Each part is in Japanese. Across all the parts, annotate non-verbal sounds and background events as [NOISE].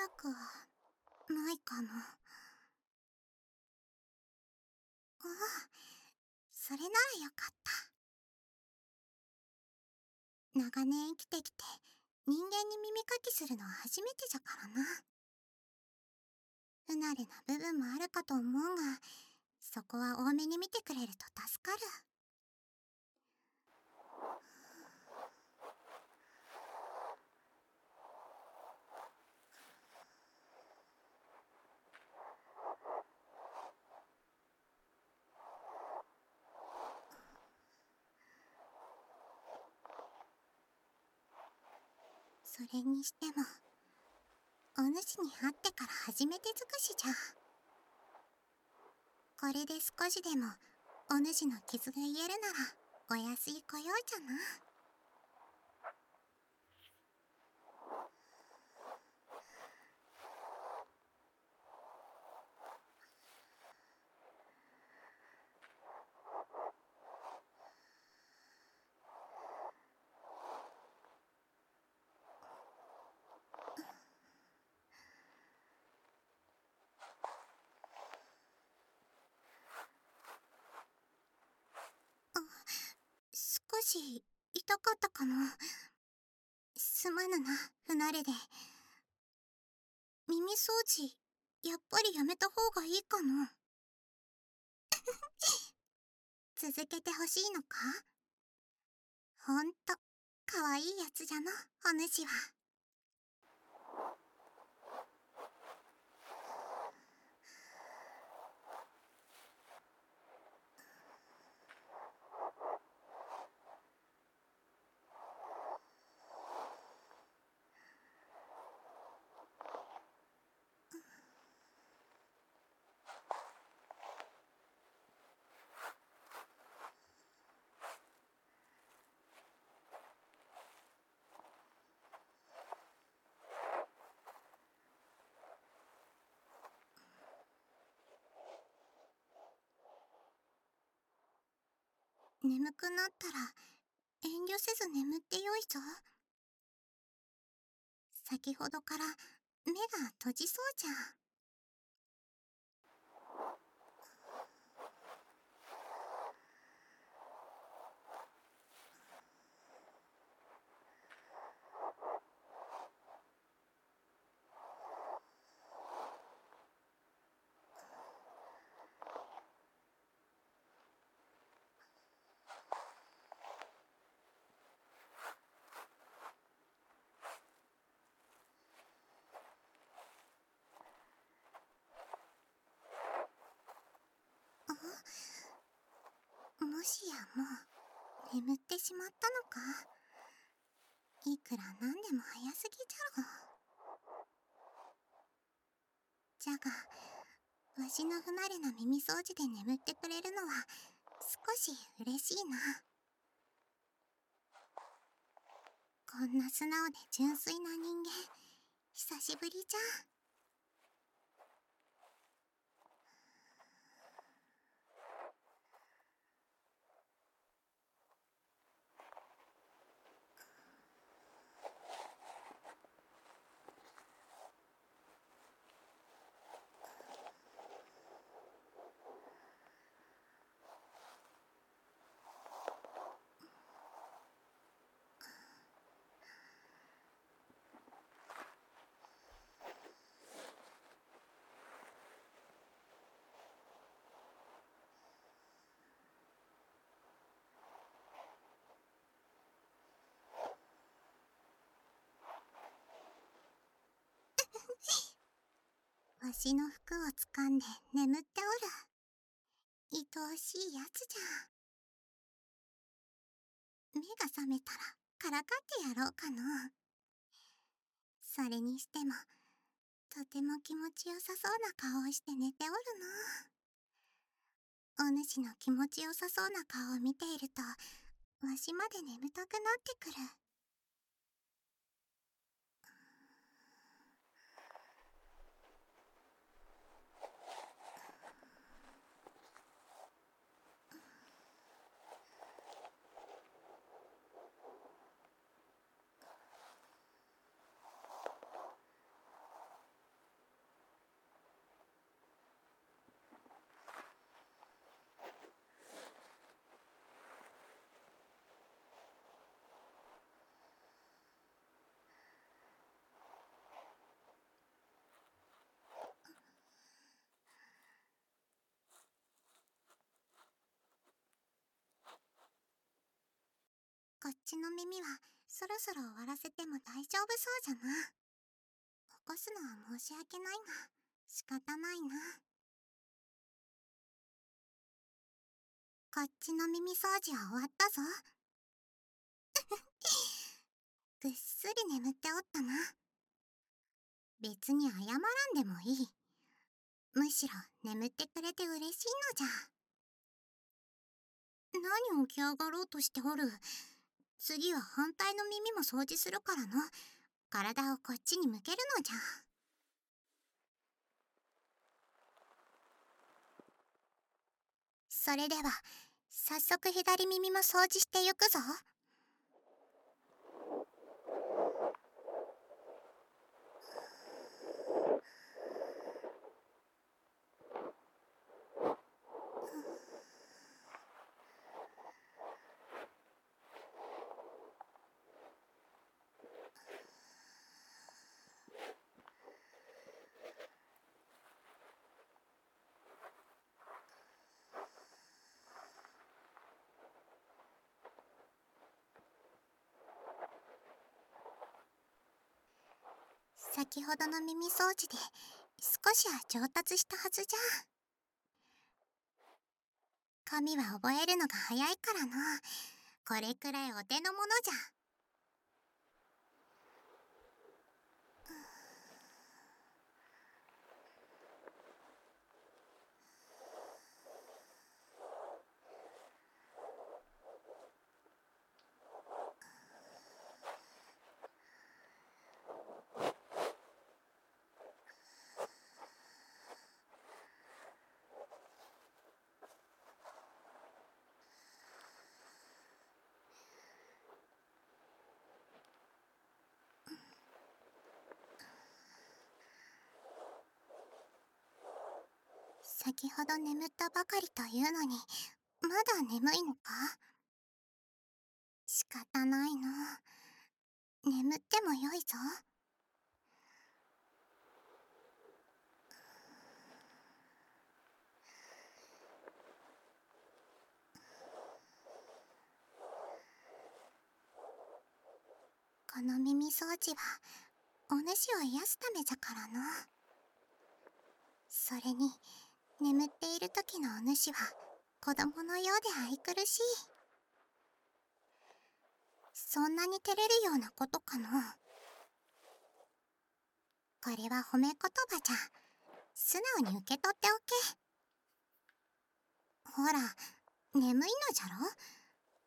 痛くないかな。ああそれならよかった。長年生きてきて人間に耳かきするのは初めてじゃからな。不慣れな部分もあるかと思うがそこは多めに見てくれると助かる。れにしてもお主に会ってから初めて尽くしじゃ。これで少しでもお主の傷が癒えるならお安い御用じゃな少し痛かったかもすまぬな不慣れで。耳掃除やっぱりやめた方がいいかも [LAUGHS] 続けてほしいのか？ほんとかわいいやつじゃのお主は。眠くなったら遠慮せず眠ってよいぞ。先ほどから目が閉じそうじゃ。もしやもう眠ってしまったのか。いくらなんでも早すぎじゃろ。じゃがわしの不慣れな耳掃除で眠ってくれるのは少し嬉しいな。こんな素直で純粋な人間久しぶりじゃ。んわしの服を掴んで眠っておる。愛おしいやつじゃ。目が覚めたらからかってやろうかの。それにしても、とても気持ちよさそうな顔をして寝ておるの。お主の気持ちよさそうな顔を見ていると、わしまで眠たくなってくる。こっちの耳はそろそろ終わらせても大丈夫そうじゃな。起こすのは申し訳ないが、仕方ないな。こっちの耳掃除は終わったぞ。[LAUGHS] ぐっすり眠っておったな。別に謝らんでもいい。むしろ眠ってくれて嬉しいのじゃ。何起き上がろうとしておる。次は反対の耳も掃除するからの。体をこっちに向けるのじゃ。それでは、早速左耳も掃除してゆくぞ。先ほどの耳掃除で少しは上達したはずじゃ。神は覚えるのが早いからなこれくらいお手のものじゃ。先ほど眠ったばかりというのにまだ眠いのか？仕方ないの眠ってもよいぞ。この耳掃除はお主を癒すためじゃからなそれに眠っている時のお主は子供のようで愛くるしい。そんなに照れるようなことかの。これは褒め言葉じゃ。素直に受け取っておけ。ほら眠いのじゃろ？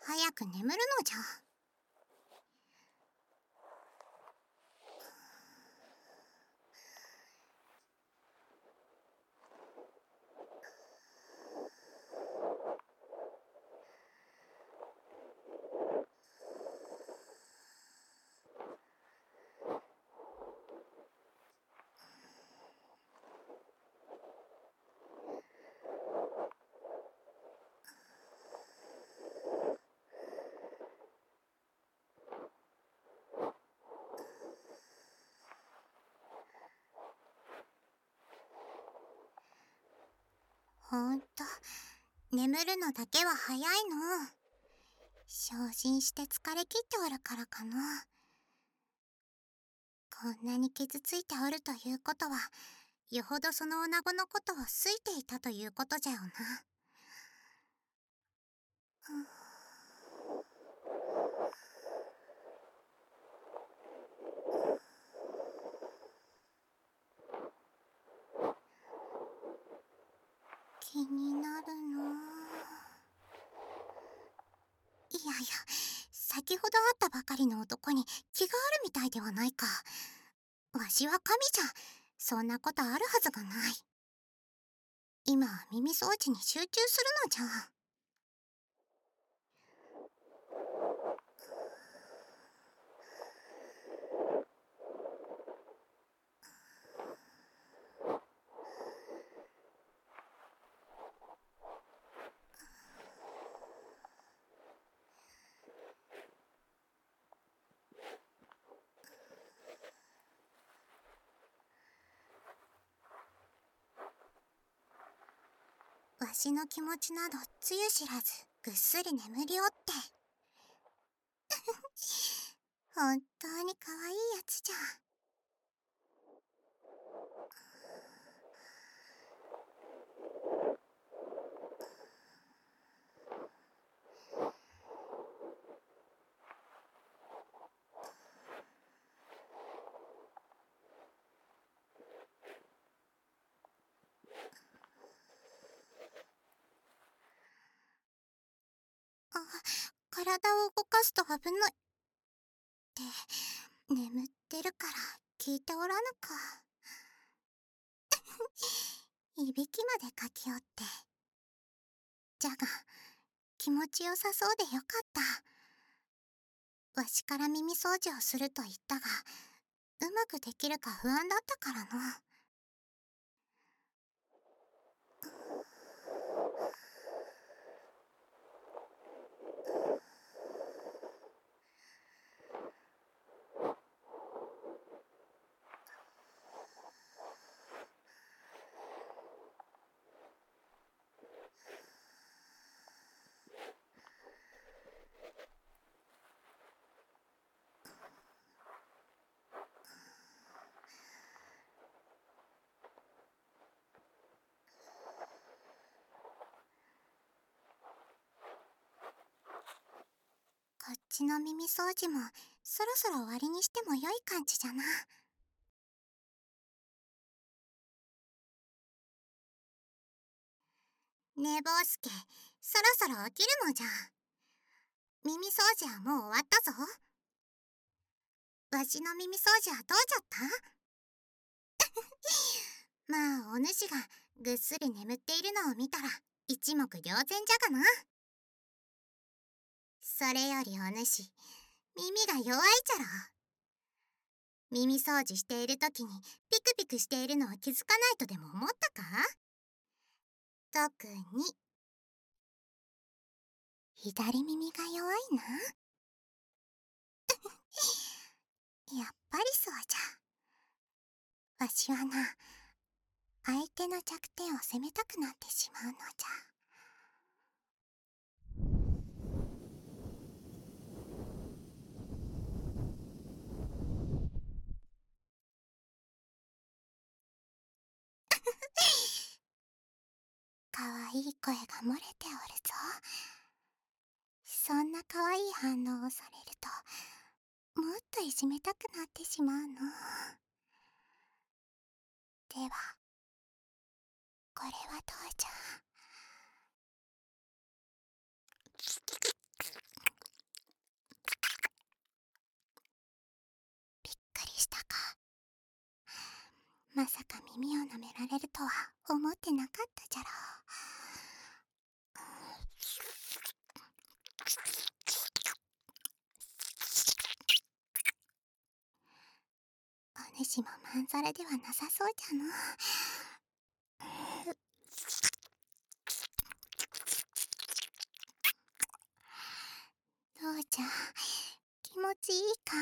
早く眠るのじゃ。ほんと、眠るのだけは早いの。昇進して疲れ切っておるからかな。こんなに傷ついておるということは、よほどその女子のことを好いていたということじゃよな。気になるのいやいや先ほど会ったばかりの男に気があるみたいではないか。わしは神じゃ。そんなことあるはずがない。今耳掃除に集中するのじゃ。私の気持ちなどつゆ知らずぐっすり眠りおって。[LAUGHS] 本当に可愛いやつじゃん。体を動かすと危ない。って眠ってるから聞いておらぬか [LAUGHS] いびきまでかきおってじゃが気持ちよさそうでよかったわしから耳掃除をすると言ったがうまくできるか不安だったからの。の耳掃除もそろそろ終わりにしても良い感じじゃな。ねえ坊助そろそろ起きるのじゃ耳掃除はもう終わったぞわしの耳掃除はどうじゃった？[LAUGHS] まあお主がぐっすり眠っているのを見たら一目瞭然じゃがな。それよりお主耳が弱いじゃろ耳掃除している時にピクピクしているのは気づかないとでも思ったか？特に。左耳が弱いな。[LAUGHS] やっぱりそうじゃ。わしはな相手の弱点を責めたくなってしまうのじゃ。かわいい声が漏れておるぞ。そんなかわいい反応をされるともっといじめたくなってしまうの。ではこれはどうじゃ？びっくりしたか。まさか耳を舐められるとは思ってなかったじゃろお主もまんざらではなさそうじゃのどうじゃ？気持ちいいか？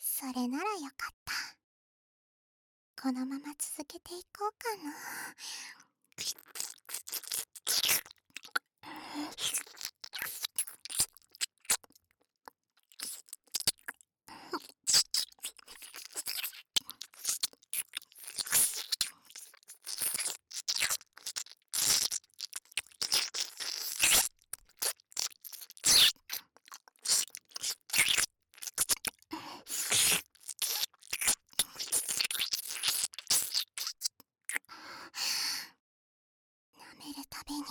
それならよかった。このまま続けていこうかな舐めるたびに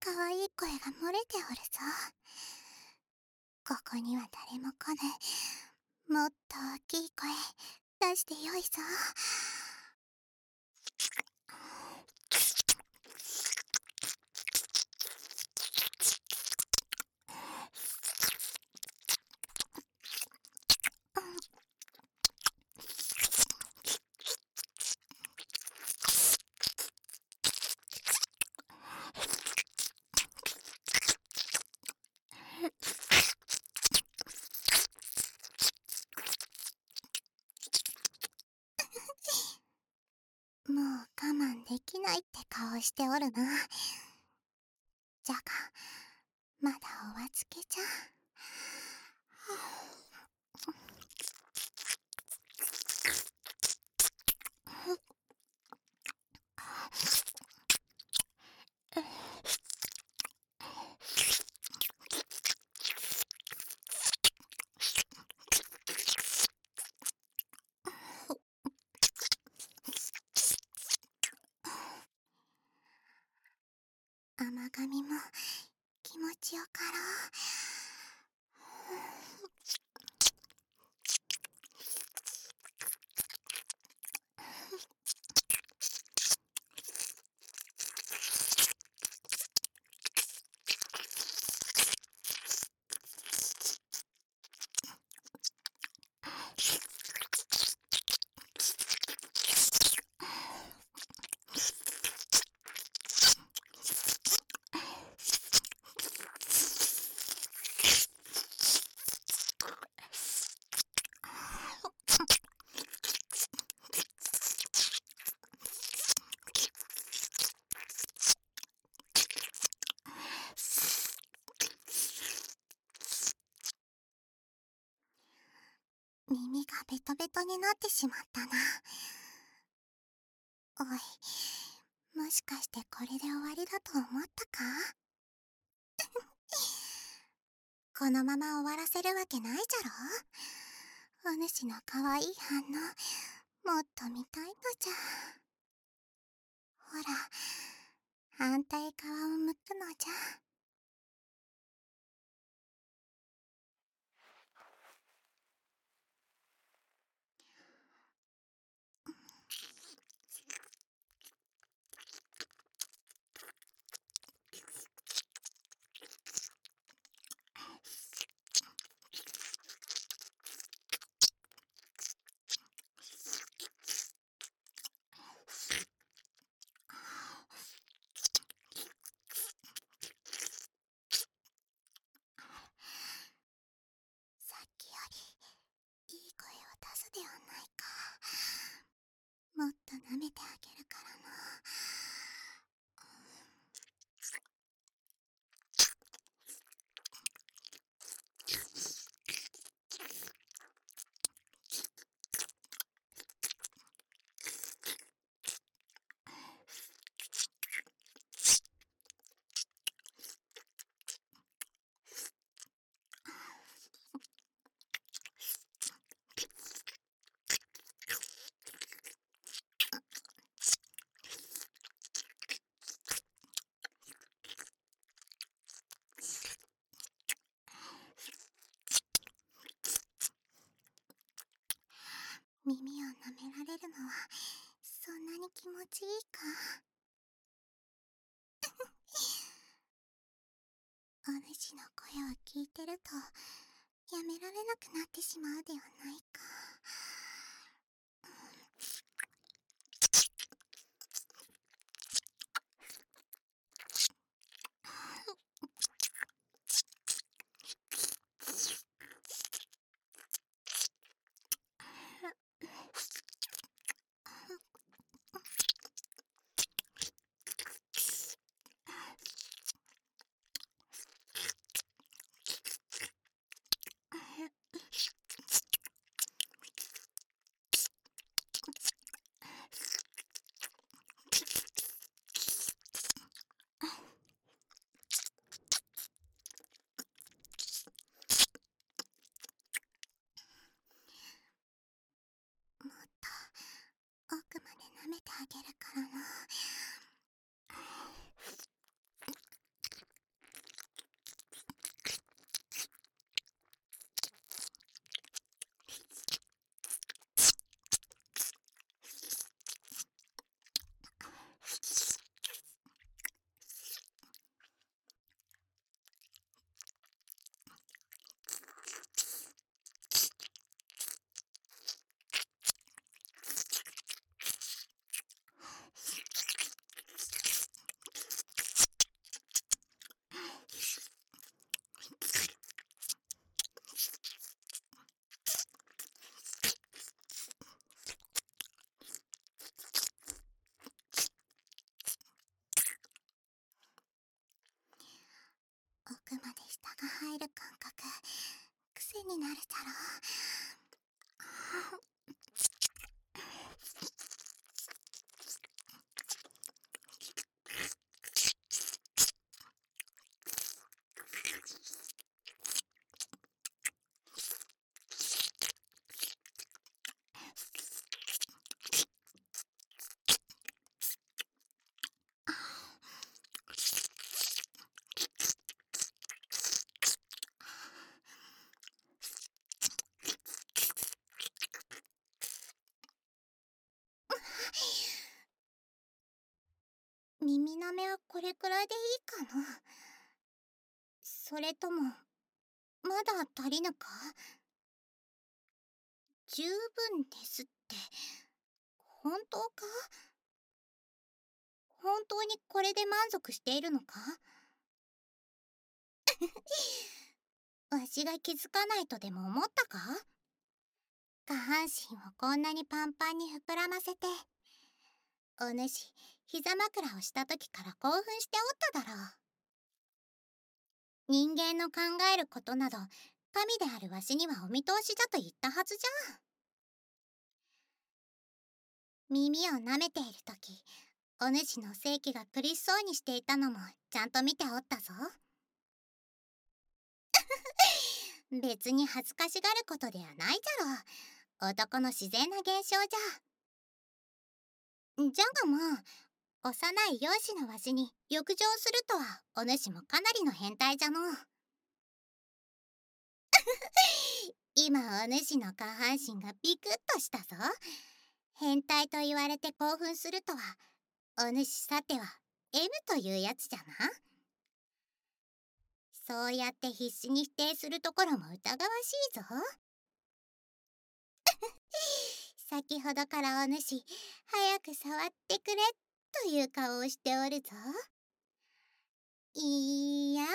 可愛い声が漏れておるぞここには誰も来ぬもっと大きい声出してよいぞもう我慢できないって顔しておるなじゃがまだお預けじゃ甘噛みも気持ちよかろうがベトベトになってしまったな。おいもしかしてこれで終わりだと思ったか？[LAUGHS] このまま終わらせるわけないじゃろ？お主の可愛い反応もっと見たいのじゃ。ほら反対側を向くのじゃさっきよりいい声を出すではないかもっと舐めてあげるからな耳を舐められるのはそんなに気持ちいいかお主の声を聞いてるとやめられなくなってしまうではない癖になるだろうか？十分ですって。本当か？本当にこれで満足しているのか？[LAUGHS] わしが気づかないとでも思ったか？下半身をこんなにパンパンに膨らませてお主膝枕をした時から興奮しておっただろう。人間の考えることなど神であるわしにはお見通しだと言ったはずじゃ。耳を舐めている時お主の正気が苦しそうにしていたのもちゃんと見ておったぞ。[LAUGHS] 別に恥ずかしがることではないじゃろ。男の自然な現象じゃ。じゃがまあ幼い容姿のわしに浴場するとはお主もかなりの変態じゃの。[LAUGHS] 今お主の下半身がビクッとしたぞ。変態と言われて興奮するとはお主さては M というやつじゃな。そうやって必死に否定するところも疑わしいぞ。[LAUGHS] 先ほどからお主早く触ってくれという顔をしておるぞ。いや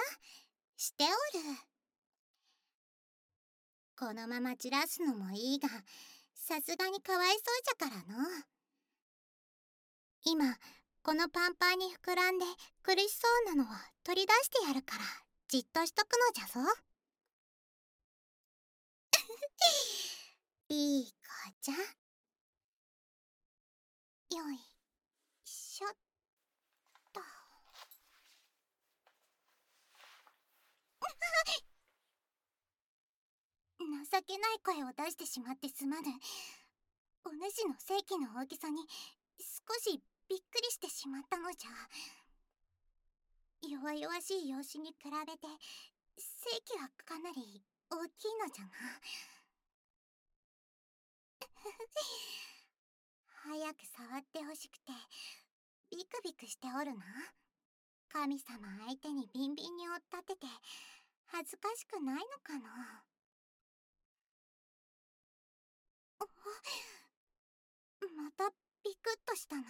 しておる。このままじらすのもいいがさすがにかわいそうじゃからの。今このパンパンに膨らんで苦しそうなのは取り出してやるからじっとしとくのじゃぞ。[LAUGHS] いい子ちゃ。よいしょっと。[LAUGHS] 情けない声を出してしまってすまぬ。お主の正規の大きさに少しびっくりしてしまったのじゃ。弱々しい容姿に比べて正規はかなり大きいのじゃな。[LAUGHS] 早く触ってほしくてビクビクしておるな。神様相手にビンビンに追っ立てて恥ずかしくないのかな。またビクッとしたな。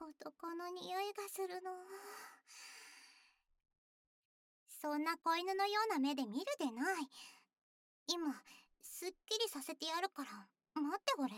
男の匂いがするの。そんな子犬のような目で見るでない。今すっきりさせてやるから待っておれ。